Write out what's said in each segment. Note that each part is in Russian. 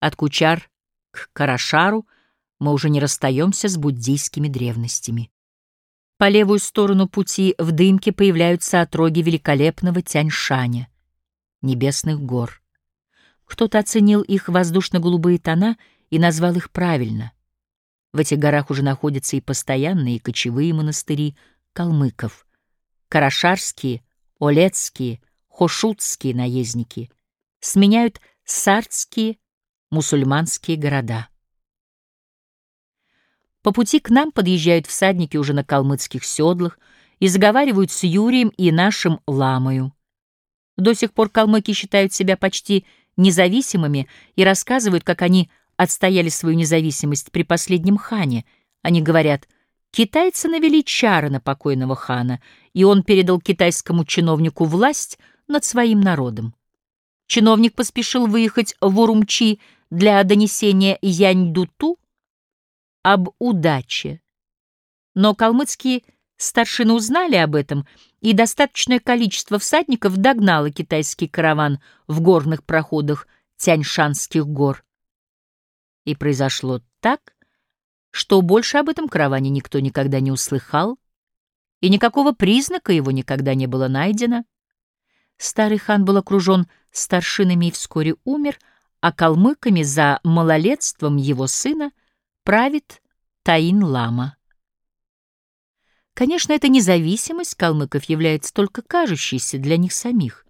От Кучар к Карашару мы уже не расстаемся с буддийскими древностями. По левую сторону пути в дымке появляются отроги великолепного Тяньшаня, небесных гор. Кто-то оценил их воздушно-голубые тона и назвал их правильно. В этих горах уже находятся и постоянные, и кочевые монастыри калмыков, карашарские, олецкие, хошутские наездники сменяют сардские, мусульманские города. По пути к нам подъезжают всадники уже на калмыцких седлах и заговаривают с Юрием и нашим ламою. До сих пор калмыки считают себя почти независимыми и рассказывают, как они отстояли свою независимость при последнем хане. Они говорят, китайцы навели чары на покойного хана, и он передал китайскому чиновнику власть над своим народом. Чиновник поспешил выехать в Урумчи для донесения Янь-Дуту об удаче. Но калмыцкие старшины узнали об этом, и достаточное количество всадников догнало китайский караван в горных проходах Тяньшанских гор. И произошло так, что больше об этом караване никто никогда не услыхал, и никакого признака его никогда не было найдено. Старый хан был окружен старшинами и вскоре умер, а калмыками за малолетством его сына правит Таин-лама. Конечно, эта независимость калмыков является только кажущейся для них самих.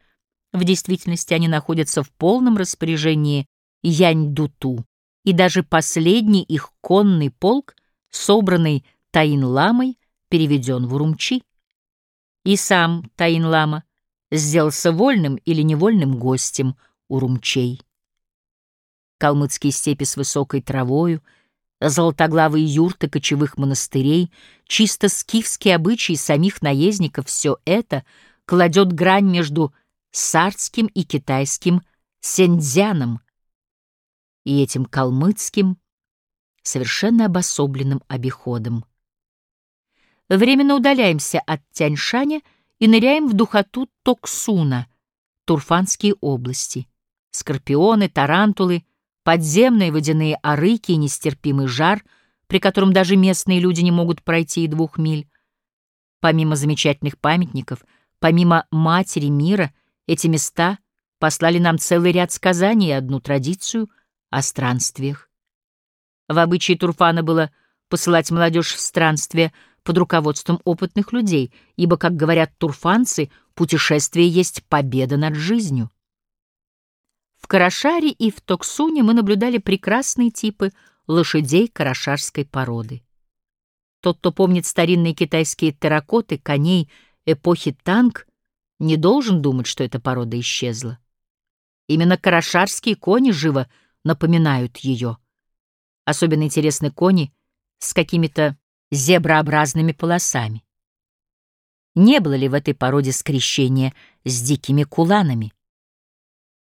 В действительности они находятся в полном распоряжении Янь-Дуту, и даже последний их конный полк, собранный Таин-ламой, переведен в Урумчи. И сам Таин-лама сделался вольным или невольным гостем Урумчей. Калмыцкие степи с высокой травою, золотоглавые юрты кочевых монастырей, чисто скифские обычаи самих наездников — все это кладет грань между сардским и китайским сеньцзяном и этим калмыцким, совершенно обособленным обиходом. Временно удаляемся от Тяньшаня — и ныряем в духоту Токсуна, Турфанские области. Скорпионы, тарантулы, подземные водяные арыки и нестерпимый жар, при котором даже местные люди не могут пройти и двух миль. Помимо замечательных памятников, помимо матери мира, эти места послали нам целый ряд сказаний и одну традицию о странствиях. В обычае Турфана было посылать молодежь в странствие — под руководством опытных людей, ибо, как говорят турфанцы, путешествие есть победа над жизнью. В Карашаре и в Токсуне мы наблюдали прекрасные типы лошадей карашарской породы. Тот, кто помнит старинные китайские терракоты, коней эпохи Танг, не должен думать, что эта порода исчезла. Именно карашарские кони живо напоминают ее. Особенно интересны кони с какими-то зеброобразными полосами. Не было ли в этой породе скрещения с дикими куланами?